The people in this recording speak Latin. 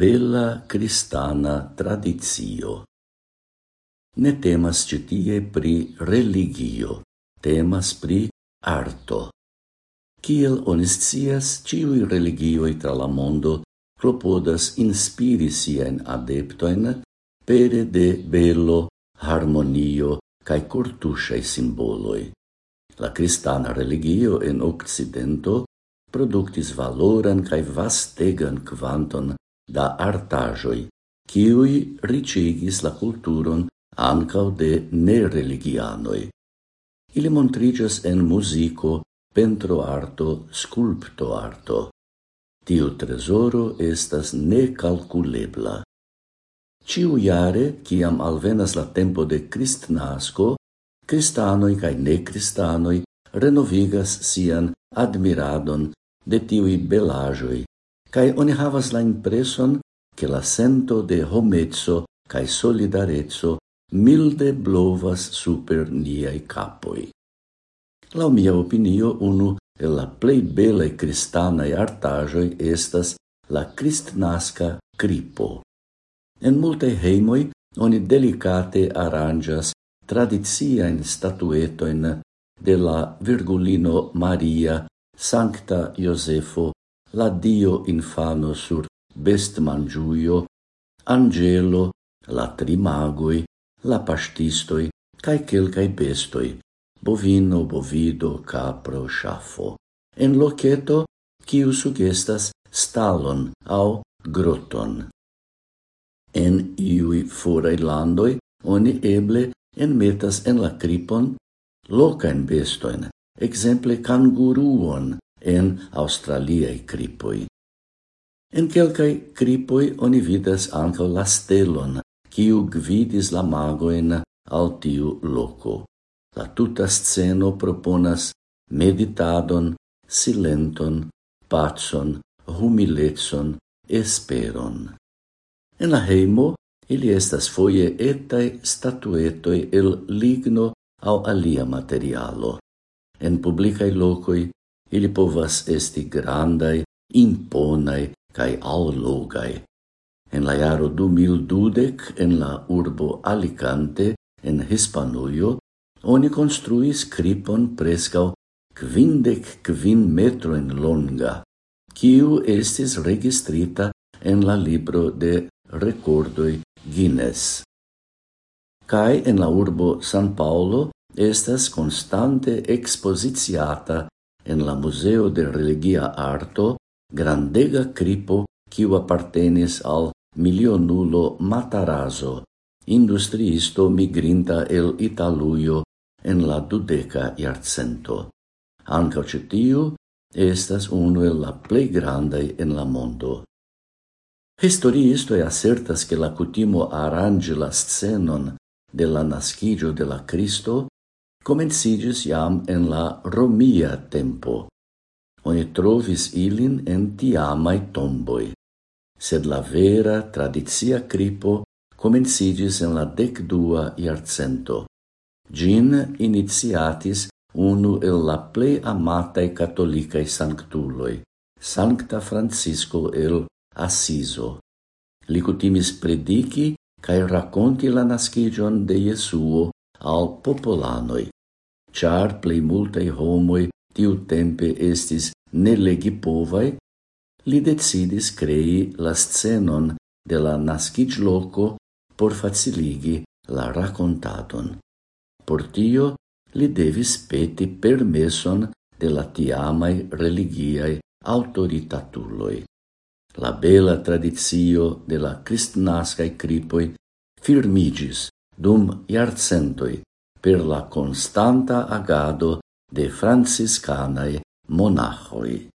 bella cristana tradizio. Ne temas citie pri religio, temas pri arto. Kiel oniscias, ciui religioi tra la mondo clopodas inspiri sien adeptoen pere de bello, harmonio cae cortusei simboloi. La cristana religio en Occidento productis valoran cae vastegan quanton da artajoi, kiuj riĉigis la culturon ancau de nereligianoi. Ili montrigas en musico, pentro arto, sculpto arto. Tiu tresoro estas necalculebla. Ciu iare, ciam alvenas la tempo de Cristnasco, cristanoi cae necristanoi renovigas sian admiradon de tiui belajoi cae oni havas la impreson che la sento de homezzo cae solidarezzo milde blovas super niai capoi. La mia opinio, unu e la plei belae cristanae artajoi estas la cristnasca cripo. En multe heimoi oni delicate arangas tradiziaen statuetoin de la Virgulino Maria, Sancta Iosefo la Dio infano sur best mangiuio, angelo, la trimagoi, la pastistoi, cae quelcae bestoi, bovino, bovido, capro, shafo, en loceto, quiu sugestas stalon au groton. En iui furae landoi, oni eble enmetas en la cripon locaen bestoin, exemple canguruon, en australiae cripoi. En quelcae cripoi oni vidas anca la stelon, kiu gvidis la magoen al tiu loco. La tuta sceno proponas meditadon, silenton, pacon, humiletson, esperon. En la heimo, ili estas foie etai statuetoi el ligno au alia materialo. En publicae locoi Ili povas esti grandai, imponai cae allogai. En la jaro 2012, en la urbo Alicante, en Hispanujo, oni construis cripon prescau quindec quin metroin longa, kiu estis registrita en la libro de recordoi Guinness. Cai en la urbo San Paolo estas constante expositiata en la Museo de Religia Arto grandega cripo quiu appartenis al milionulo Matarazzo, industriisto migrinta el Italuio en la dudeca iarcento. Anca citiu estas unu el la plei grandai en la mondo. Historiistoi assertas che la cutimo arangi la scenon de la nascigio de la Cristo comencigis iam en la Romia tempo. Oni trovis ilin en tiamai tomboi, sed la vera tradizia cripo comencigis en la decdua iarcento. Gin iniziatis unu el la plei amatae catolicae sanctuloi, Sancta Francisco el Assiso. Li cutimis predici cae raconti la nascigion de Jesuo al popolanoi, char plei multai homoi tiu tempe estis nelegipovai, li decidis crei la scenon de la nascic loco por faciligi la racontaton. Por tio, li devis peti permeson de la tiamai religiae autoritatuloi. La bela tradizio de la cristnascae cripoi firmigis dum iarcentoi per la constanta agado de franciscanae monachoi.